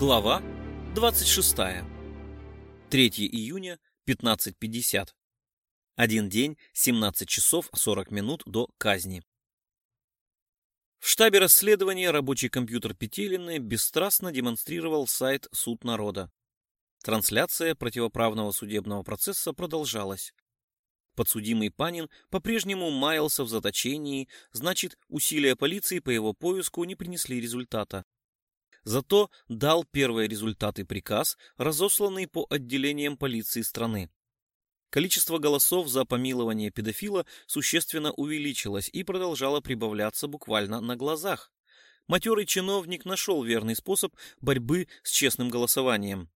Глава 26. 3 июня, 15.50. Один день, 17 часов 40 минут до казни. В штабе расследования рабочий компьютер Петелины бесстрастно демонстрировал сайт «Суд народа». Трансляция противоправного судебного процесса продолжалась. Подсудимый Панин по-прежнему маялся в заточении, значит, усилия полиции по его поиску не принесли результата. Зато дал первые результаты приказ, разосланный по отделениям полиции страны. Количество голосов за помилование педофила существенно увеличилось и продолжало прибавляться буквально на глазах. Матерый чиновник нашел верный способ борьбы с честным голосованием.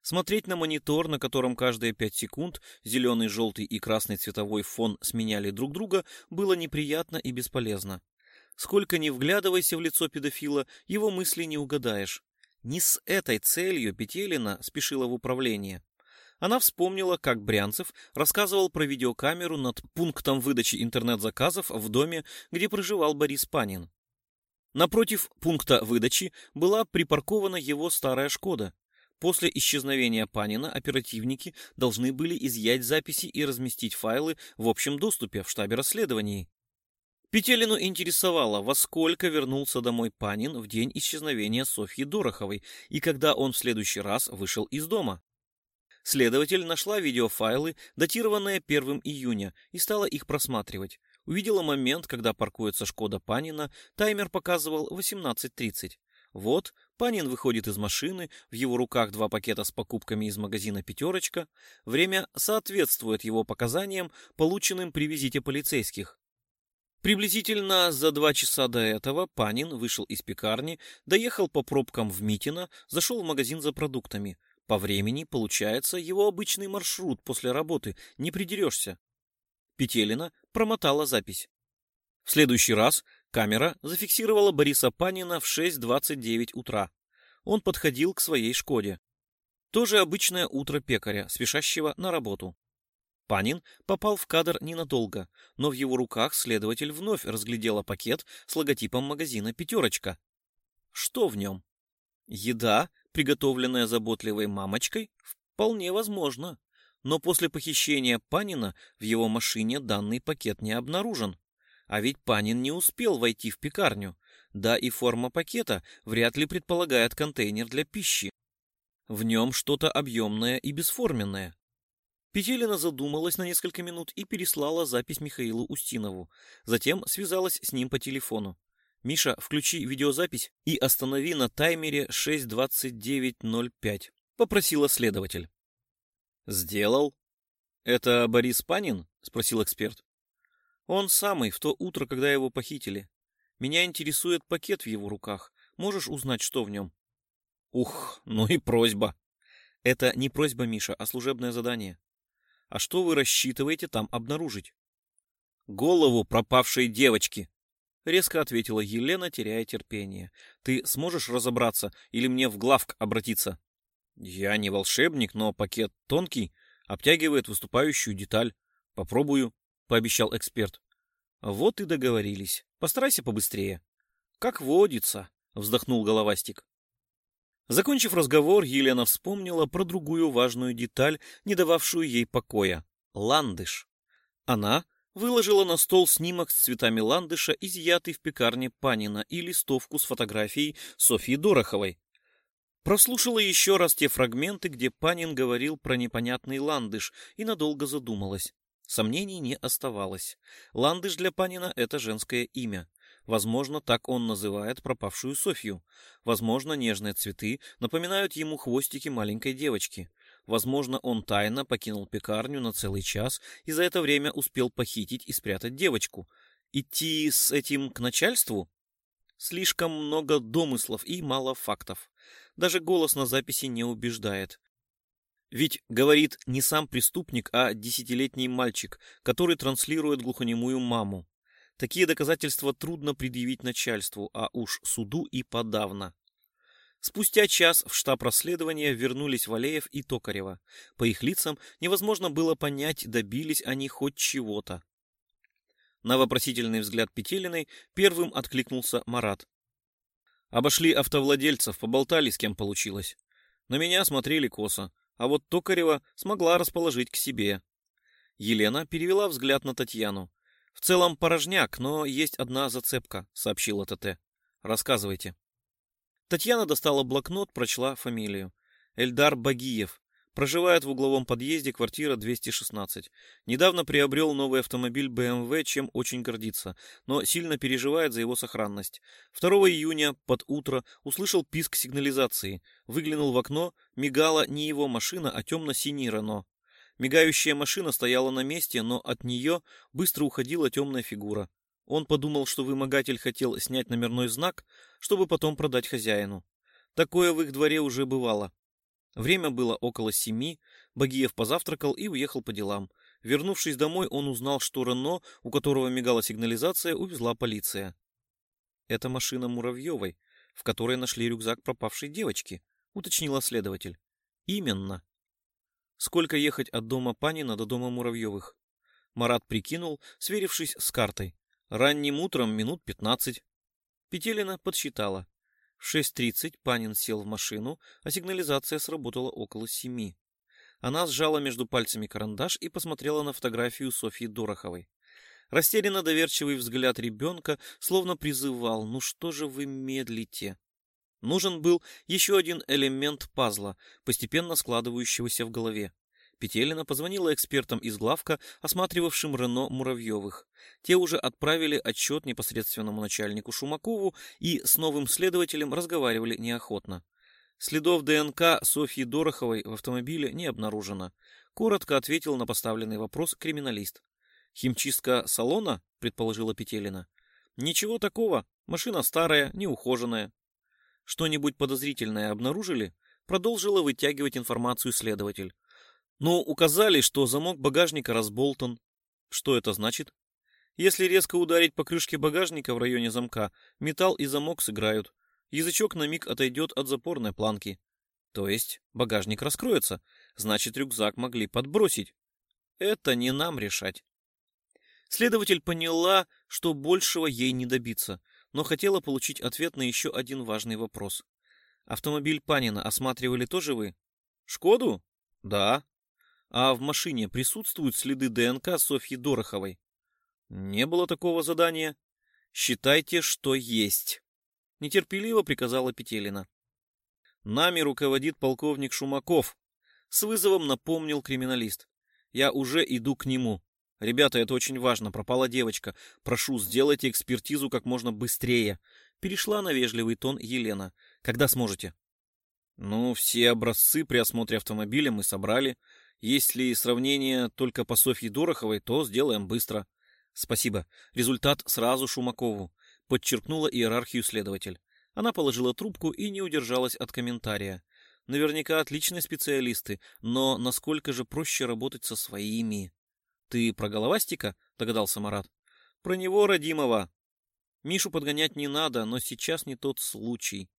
Смотреть на монитор, на котором каждые пять секунд зеленый, желтый и красный цветовой фон сменяли друг друга, было неприятно и бесполезно. Сколько ни вглядывайся в лицо педофила, его мысли не угадаешь. Не с этой целью Петелина спешила в управление. Она вспомнила, как Брянцев рассказывал про видеокамеру над пунктом выдачи интернет-заказов в доме, где проживал Борис Панин. Напротив пункта выдачи была припаркована его старая «Шкода». После исчезновения Панина оперативники должны были изъять записи и разместить файлы в общем доступе в штабе расследований. Петелину интересовало, во сколько вернулся домой Панин в день исчезновения Софьи Дороховой и когда он в следующий раз вышел из дома. Следователь нашла видеофайлы, датированные 1 июня, и стала их просматривать. Увидела момент, когда паркуется Шкода Панина, таймер показывал 18.30. Вот, Панин выходит из машины, в его руках два пакета с покупками из магазина «Пятерочка». Время соответствует его показаниям, полученным при визите полицейских. Приблизительно за два часа до этого Панин вышел из пекарни, доехал по пробкам в Митино, зашел в магазин за продуктами. По времени получается его обычный маршрут после работы, не придерешься. Петелина промотала запись. В следующий раз камера зафиксировала Бориса Панина в 6.29 утра. Он подходил к своей «Шкоде». Тоже обычное утро пекаря, спешащего на работу. Панин попал в кадр ненадолго, но в его руках следователь вновь разглядела пакет с логотипом магазина «Пятерочка». Что в нем? Еда приготовленная заботливой мамочкой, вполне возможно. Но после похищения Панина в его машине данный пакет не обнаружен. А ведь Панин не успел войти в пекарню. Да и форма пакета вряд ли предполагает контейнер для пищи. В нем что-то объемное и бесформенное. Петелина задумалась на несколько минут и переслала запись Михаилу Устинову. Затем связалась с ним по телефону. «Миша, включи видеозапись и останови на таймере 6.29.05», — попросила следователь. «Сделал». «Это Борис Панин?» — спросил эксперт. «Он самый, в то утро, когда его похитили. Меня интересует пакет в его руках. Можешь узнать, что в нем?» «Ух, ну и просьба». «Это не просьба, Миша, а служебное задание. А что вы рассчитываете там обнаружить?» «Голову пропавшей девочки», — резко ответила Елена, теряя терпение. «Ты сможешь разобраться или мне в главк обратиться?» «Я не волшебник, но пакет тонкий, обтягивает выступающую деталь. Попробую», — пообещал эксперт. «Вот и договорились. Постарайся побыстрее». «Как водится», — вздохнул головастик. Закончив разговор, Елена вспомнила про другую важную деталь, не дававшую ей покоя — ландыш. Она выложила на стол снимок с цветами ландыша, изъятый в пекарне Панина, и листовку с фотографией Софьи Дороховой. Прослушала еще раз те фрагменты, где Панин говорил про непонятный ландыш, и надолго задумалась. Сомнений не оставалось. Ландыш для Панина — это женское имя. Возможно, так он называет пропавшую Софью. Возможно, нежные цветы напоминают ему хвостики маленькой девочки. Возможно, он тайно покинул пекарню на целый час и за это время успел похитить и спрятать девочку. Идти с этим к начальству? Слишком много домыслов и мало фактов. Даже голос на записи не убеждает. Ведь говорит не сам преступник, а десятилетний мальчик, который транслирует глухонемую маму. Такие доказательства трудно предъявить начальству, а уж суду и подавно. Спустя час в штаб расследования вернулись Валеев и Токарева. По их лицам невозможно было понять, добились они хоть чего-то. На вопросительный взгляд Петелиной первым откликнулся Марат. Обошли автовладельцев, поболтали, с кем получилось. На меня смотрели косо, а вот Токарева смогла расположить к себе. Елена перевела взгляд на Татьяну. В целом порожняк, но есть одна зацепка, сообщила ТТ. Рассказывайте. Татьяна достала блокнот, прочла фамилию. Эльдар Багиев. Проживает в угловом подъезде, квартира 216. Недавно приобрел новый автомобиль BMW, чем очень гордится, но сильно переживает за его сохранность. 2 июня под утро услышал писк сигнализации. Выглянул в окно, мигала не его машина, а темно-синий Рено. Мигающая машина стояла на месте, но от нее быстро уходила темная фигура. Он подумал, что вымогатель хотел снять номерной знак, чтобы потом продать хозяину. Такое в их дворе уже бывало. Время было около семи, Багиев позавтракал и уехал по делам. Вернувшись домой, он узнал, что Рено, у которого мигала сигнализация, увезла полиция. «Это машина Муравьевой, в которой нашли рюкзак пропавшей девочки», — уточнила следователь. «Именно». «Сколько ехать от дома Панина до дома Муравьевых?» Марат прикинул, сверившись с картой. Ранним утром минут пятнадцать. Петелина подсчитала. В 6.30 Панин сел в машину, а сигнализация сработала около семи. Она сжала между пальцами карандаш и посмотрела на фотографию Софьи Дороховой. Растерянно доверчивый взгляд ребенка словно призывал «Ну что же вы медлите?» Нужен был еще один элемент пазла, постепенно складывающегося в голове. Петелина позвонила экспертам из главка, осматривавшим Рено Муравьевых. Те уже отправили отчет непосредственному начальнику Шумакову и с новым следователем разговаривали неохотно. Следов ДНК Софьи Дороховой в автомобиле не обнаружено. Коротко ответил на поставленный вопрос криминалист. «Химчистка салона?» – предположила Петелина. «Ничего такого. Машина старая, неухоженная». «Что-нибудь подозрительное обнаружили?» Продолжила вытягивать информацию следователь. Но указали, что замок багажника разболтан. Что это значит? Если резко ударить по крышке багажника в районе замка, металл и замок сыграют. Язычок на миг отойдет от запорной планки. То есть багажник раскроется, значит рюкзак могли подбросить. Это не нам решать. Следователь поняла, что большего ей не добиться, но хотела получить ответ на еще один важный вопрос. Автомобиль Панина осматривали тоже вы? Шкоду? Да. А в машине присутствуют следы ДНК Софьи Дороховой? Не было такого задания. Считайте, что есть. Нетерпеливо приказала Петелина. Нами руководит полковник Шумаков. С вызовом напомнил криминалист. Я уже иду к нему. Ребята, это очень важно. Пропала девочка. Прошу, сделайте экспертизу как можно быстрее. Перешла на вежливый тон Елена. Когда сможете? Ну, все образцы при осмотре автомобиля мы собрали. Если сравнение только по Софье Дороховой, то сделаем быстро. Спасибо. Результат сразу Шумакову. Подчеркнула иерархию следователь. Она положила трубку и не удержалась от комментария. Наверняка отличные специалисты, но насколько же проще работать со своими? Ты про головастика? Догадался Марат. Про него, родимого. Мишу подгонять не надо, но сейчас не тот случай.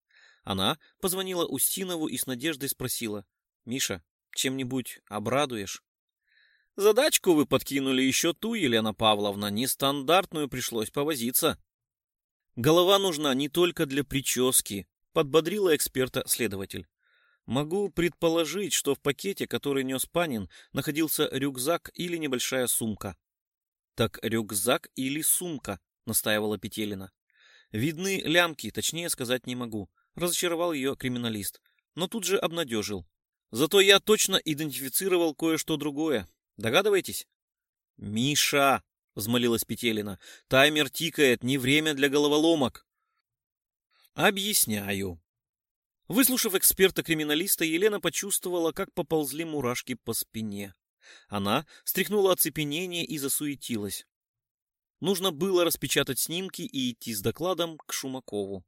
Она позвонила Устинову и с надеждой спросила. Миша, чем-нибудь обрадуешь? Задачку вы подкинули еще ту, Елена Павловна, нестандартную пришлось повозиться. Голова нужна не только для прически, подбодрила эксперта следователь. Могу предположить, что в пакете, который нес Панин, находился рюкзак или небольшая сумка. Так рюкзак или сумка, настаивала Петелина. Видны лямки, точнее сказать не могу. Разочаровал ее криминалист, но тут же обнадежил. Зато я точно идентифицировал кое-что другое. Догадываетесь? Миша, взмолилась Петелина, таймер тикает, не время для головоломок. Объясняю. Выслушав эксперта-криминалиста, Елена почувствовала, как поползли мурашки по спине. Она стряхнула оцепенение и засуетилась. Нужно было распечатать снимки и идти с докладом к Шумакову.